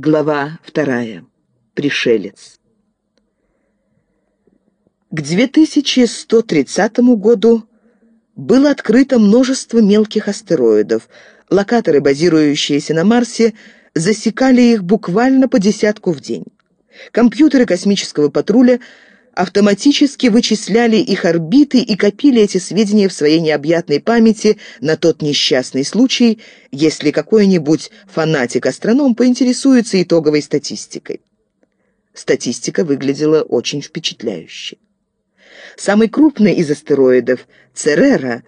Глава вторая. Пришелец. К 2130 году было открыто множество мелких астероидов. Локаторы, базирующиеся на Марсе, засекали их буквально по десятку в день. Компьютеры космического патруля автоматически вычисляли их орбиты и копили эти сведения в своей необъятной памяти на тот несчастный случай, если какой-нибудь фанатик-астроном поинтересуется итоговой статистикой. Статистика выглядела очень впечатляюще. Самый крупный из астероидов, Церера,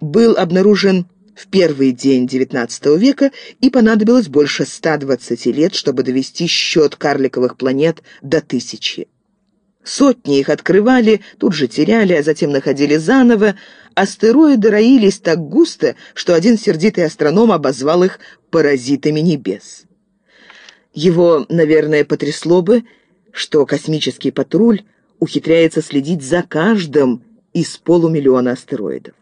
был обнаружен в первый день XIX века и понадобилось больше 120 лет, чтобы довести счет карликовых планет до тысячи. Сотни их открывали, тут же теряли, а затем находили заново. Астероиды роились так густо, что один сердитый астроном обозвал их «паразитами небес». Его, наверное, потрясло бы, что космический патруль ухитряется следить за каждым из полумиллиона астероидов.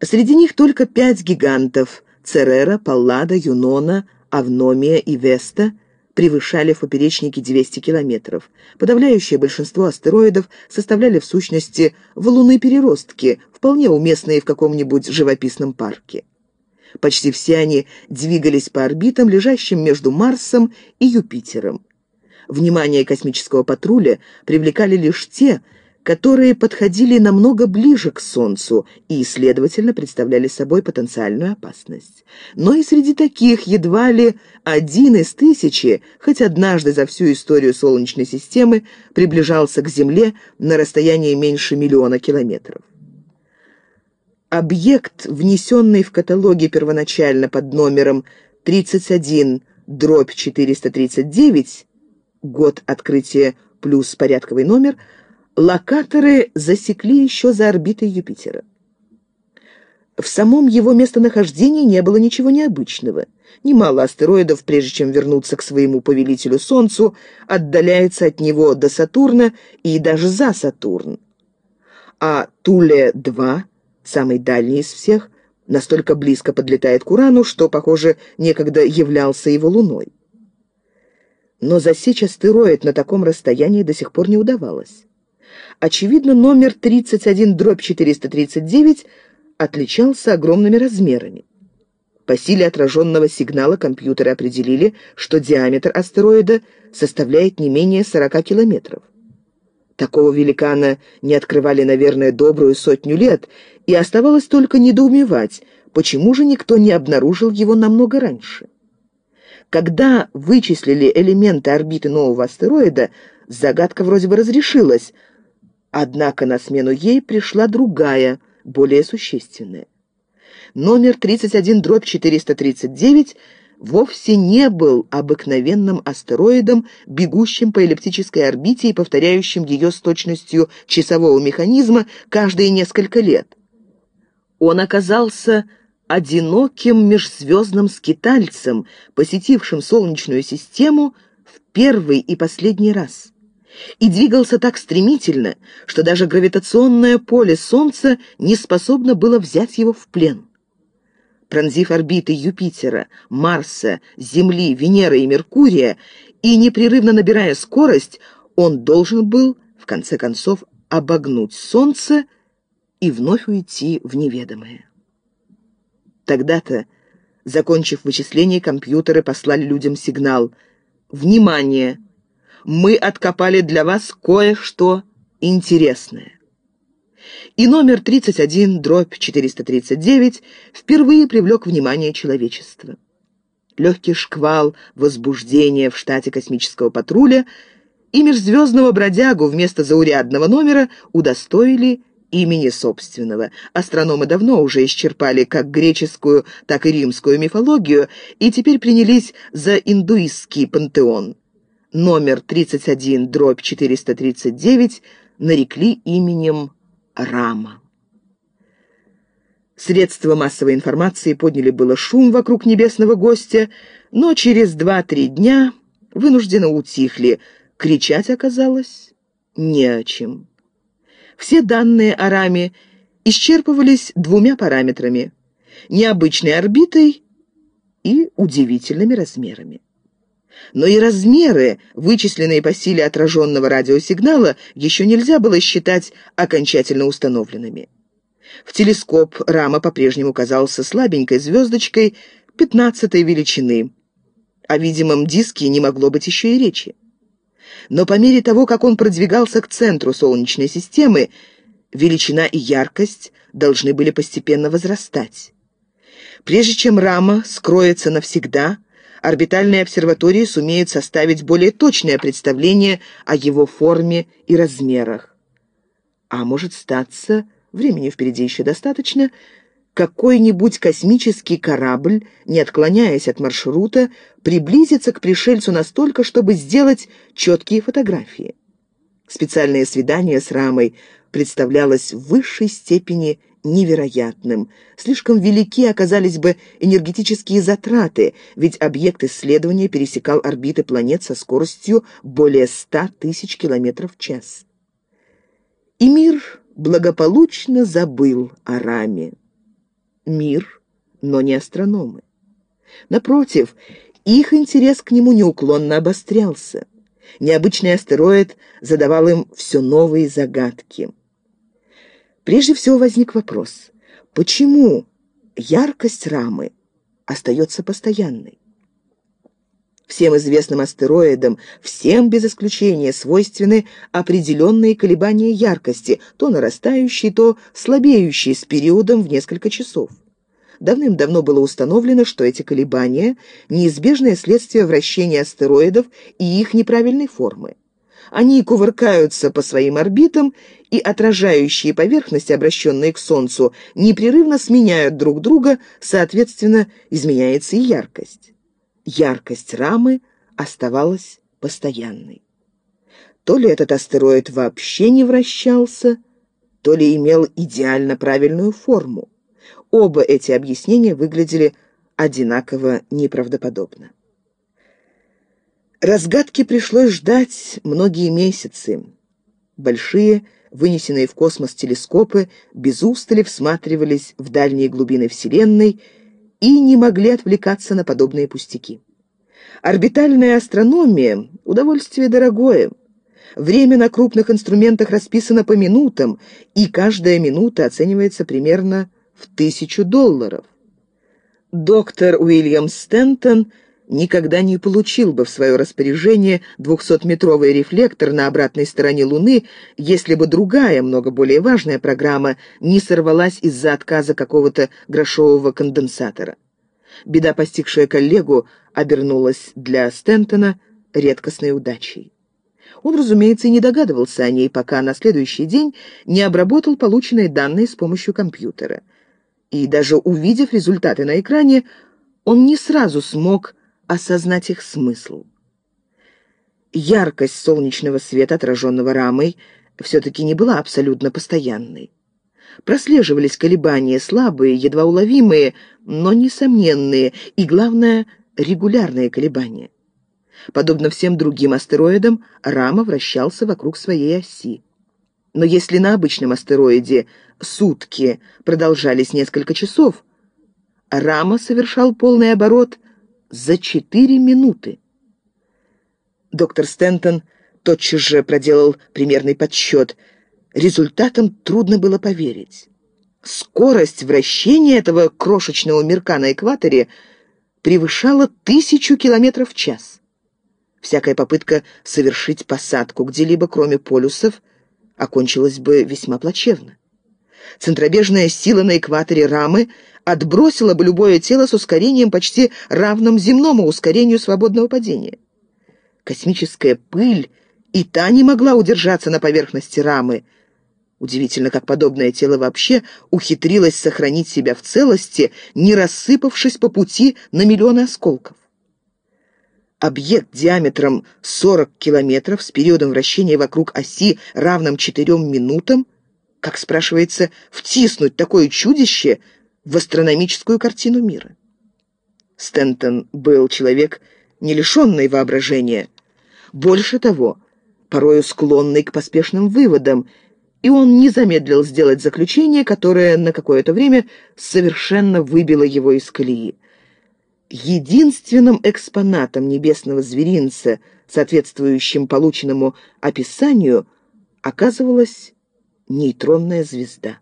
Среди них только пять гигантов – Церера, Паллада, Юнона, Авномия и Веста – превышали в поперечнике 200 километров. Подавляющее большинство астероидов составляли в сущности валуны-переростки, вполне уместные в каком-нибудь живописном парке. Почти все они двигались по орбитам, лежащим между Марсом и Юпитером. Внимание космического патруля привлекали лишь те, которые подходили намного ближе к Солнцу и, следовательно, представляли собой потенциальную опасность. Но и среди таких едва ли один из тысячи, хоть однажды за всю историю Солнечной системы, приближался к Земле на расстоянии меньше миллиона километров. Объект, внесенный в каталоге первоначально под номером 31 дробь 439, год открытия плюс порядковый номер – локаторы засекли еще за орбитой Юпитера. В самом его местонахождении не было ничего необычного. Немало астероидов, прежде чем вернуться к своему повелителю Солнцу, отдаляется от него до Сатурна и даже за Сатурн. А Туле-2, самый дальний из всех, настолько близко подлетает к Урану, что, похоже, некогда являлся его луной. Но засечь астероид на таком расстоянии до сих пор не удавалось. Очевидно, номер 31-439 отличался огромными размерами. По силе отраженного сигнала компьютеры определили, что диаметр астероида составляет не менее 40 километров. Такого великана не открывали, наверное, добрую сотню лет, и оставалось только недоумевать, почему же никто не обнаружил его намного раньше. Когда вычислили элементы орбиты нового астероида, загадка вроде бы разрешилась – Однако на смену ей пришла другая, более существенная. Номер 31-439 вовсе не был обыкновенным астероидом, бегущим по эллиптической орбите и повторяющим ее с точностью часового механизма каждые несколько лет. Он оказался одиноким межзвездным скитальцем, посетившим Солнечную систему в первый и последний раз и двигался так стремительно, что даже гравитационное поле Солнца не способно было взять его в плен. Пронзив орбиты Юпитера, Марса, Земли, Венеры и Меркурия и непрерывно набирая скорость, он должен был, в конце концов, обогнуть Солнце и вновь уйти в неведомое. Тогда-то, закончив вычисление, компьютеры послали людям сигнал «Внимание! Мы откопали для вас кое-что интересное. И номер 31, дробь 439, впервые привлек внимание человечества. Легкий шквал возбуждения в штате космического патруля и межзвездного бродягу вместо заурядного номера удостоили имени собственного. Астрономы давно уже исчерпали как греческую, так и римскую мифологию и теперь принялись за индуистский пантеон номер 31, дробь 439, нарекли именем Рама. Средства массовой информации подняли было шум вокруг небесного гостя, но через два-три дня вынужденно утихли. Кричать оказалось не о чем. Все данные о раме исчерпывались двумя параметрами – необычной орбитой и удивительными размерами. Но и размеры, вычисленные по силе отраженного радиосигнала, еще нельзя было считать окончательно установленными. В телескоп рама по-прежнему казался слабенькой звездочкой пятнадцатой величины. О видимом диске не могло быть еще и речи. Но по мере того, как он продвигался к центру Солнечной системы, величина и яркость должны были постепенно возрастать. Прежде чем рама скроется навсегда, орбитальные обсерватории сумеют составить более точное представление о его форме и размерах. А может статься, времени впереди еще достаточно, какой-нибудь космический корабль, не отклоняясь от маршрута, приблизится к пришельцу настолько, чтобы сделать четкие фотографии. Специальное свидание с Рамой представлялось в высшей степени невероятным. Слишком велики оказались бы энергетические затраты, ведь объект исследования пересекал орбиты планет со скоростью более 100 тысяч километров в час. И мир благополучно забыл о раме. Мир, но не астрономы. Напротив, их интерес к нему неуклонно обострялся. Необычный астероид задавал им все новые загадки. Прежде всего возник вопрос, почему яркость рамы остается постоянной? Всем известным астероидам, всем без исключения свойственны определенные колебания яркости, то нарастающие, то слабеющие с периодом в несколько часов. Давным-давно было установлено, что эти колебания – неизбежное следствие вращения астероидов и их неправильной формы. Они кувыркаются по своим орбитам, и отражающие поверхности, обращенные к Солнцу, непрерывно сменяют друг друга, соответственно, изменяется и яркость. Яркость рамы оставалась постоянной. То ли этот астероид вообще не вращался, то ли имел идеально правильную форму. Оба эти объяснения выглядели одинаково неправдоподобно. Разгадки пришлось ждать многие месяцы. Большие, вынесенные в космос телескопы, без устали всматривались в дальние глубины Вселенной и не могли отвлекаться на подобные пустяки. Орбитальная астрономия – удовольствие дорогое. Время на крупных инструментах расписано по минутам, и каждая минута оценивается примерно в тысячу долларов. Доктор Уильям Стентон – никогда не получил бы в свое распоряжение двухсотметровый рефлектор на обратной стороне Луны, если бы другая, много более важная программа не сорвалась из-за отказа какого-то грошового конденсатора. Беда, постигшая коллегу, обернулась для Стентона редкостной удачей. Он, разумеется, и не догадывался о ней, пока на следующий день не обработал полученные данные с помощью компьютера. И даже увидев результаты на экране, он не сразу смог осознать их смысл. Яркость солнечного света, отраженного рамой, все-таки не была абсолютно постоянной. Прослеживались колебания слабые, едва уловимые, но несомненные и, главное, регулярные колебания. Подобно всем другим астероидам, рама вращался вокруг своей оси. Но если на обычном астероиде сутки продолжались несколько часов, рама совершал полный оборот за четыре минуты. Доктор Стентон тотчас же проделал примерный подсчет. Результатам трудно было поверить. Скорость вращения этого крошечного мирка на экваторе превышала тысячу километров в час. Всякая попытка совершить посадку где-либо, кроме полюсов, окончилась бы весьма плачевно. Центробежная сила на экваторе рамы отбросила бы любое тело с ускорением почти равным земному ускорению свободного падения. Космическая пыль и та не могла удержаться на поверхности рамы. Удивительно, как подобное тело вообще ухитрилось сохранить себя в целости, не рассыпавшись по пути на миллионы осколков. Объект диаметром 40 километров с периодом вращения вокруг оси, равным 4 минутам, как, спрашивается, втиснуть такое чудище в астрономическую картину мира? Стентон был человек, не лишенный воображения. Больше того, порою склонный к поспешным выводам, и он не замедлил сделать заключение, которое на какое-то время совершенно выбило его из колеи. Единственным экспонатом небесного зверинца, соответствующим полученному описанию, оказывалась нейтронная звезда.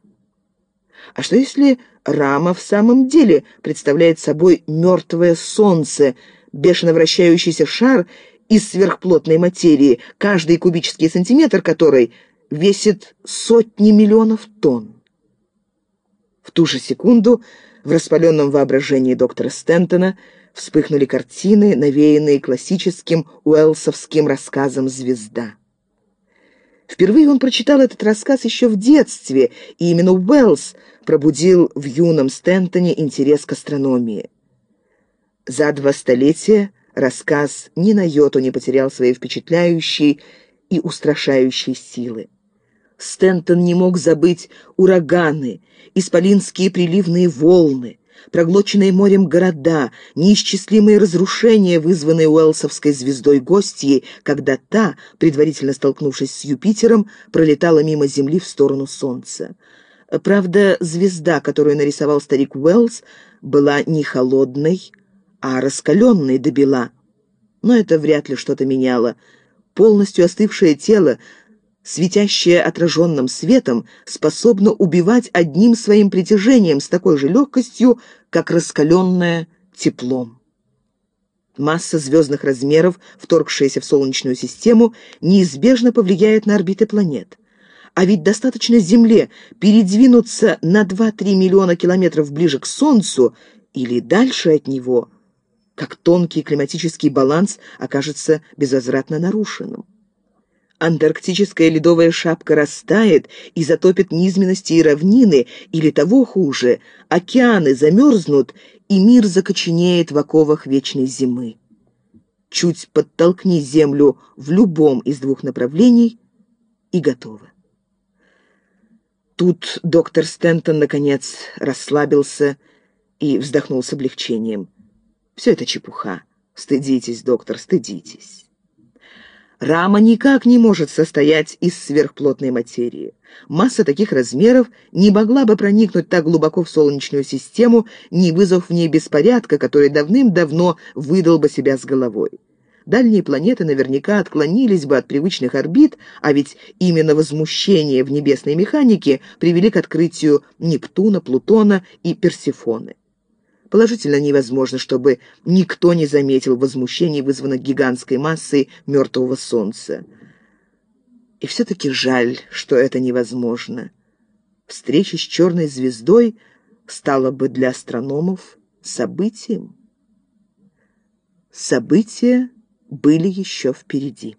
А что если рама в самом деле представляет собой мертвое солнце, бешено вращающийся шар из сверхплотной материи, каждый кубический сантиметр которой весит сотни миллионов тонн? В ту же секунду в распаленном воображении доктора Стентона вспыхнули картины, навеянные классическим уэлсовским рассказом «Звезда». Впервые он прочитал этот рассказ еще в детстве, и именно Уэллс пробудил в юном Стентоне интерес к астрономии. За два столетия рассказ ни на йоту не потерял своей впечатляющей и устрашающей силы. Стентон не мог забыть ураганы, исполинские приливные волны, проглоченные морем города, неисчислимые разрушения, вызванные Уэлсовской звездой гостьей, когда та, предварительно столкнувшись с Юпитером, пролетала мимо Земли в сторону Солнца. Правда, звезда, которую нарисовал старик Уэллс, была не холодной, а раскаленной до бела. Но это вряд ли что-то меняло. Полностью остывшее тело светящее отраженным светом, способно убивать одним своим притяжением с такой же легкостью, как раскаленное теплом. Масса звездных размеров, вторгшаяся в Солнечную систему, неизбежно повлияет на орбиты планет. А ведь достаточно Земле передвинуться на 2-3 миллиона километров ближе к Солнцу или дальше от него, как тонкий климатический баланс окажется безвозвратно нарушенным. Антарктическая ледовая шапка растает и затопит низменности и равнины, или того хуже, океаны замерзнут, и мир закоченеет в оковах вечной зимы. Чуть подтолкни Землю в любом из двух направлений, и готово. Тут доктор Стентон, наконец, расслабился и вздохнул с облегчением. «Все это чепуха. Стыдитесь, доктор, стыдитесь». Рама никак не может состоять из сверхплотной материи. Масса таких размеров не могла бы проникнуть так глубоко в Солнечную систему, не вызвав в ней беспорядка, который давным-давно выдал бы себя с головой. Дальние планеты наверняка отклонились бы от привычных орбит, а ведь именно возмущение в небесной механике привели к открытию Нептуна, Плутона и Персефоны. Положительно невозможно, чтобы никто не заметил возмущений, вызванных гигантской массой мертвого Солнца. И все-таки жаль, что это невозможно. Встреча с черной звездой стала бы для астрономов событием. События были еще впереди.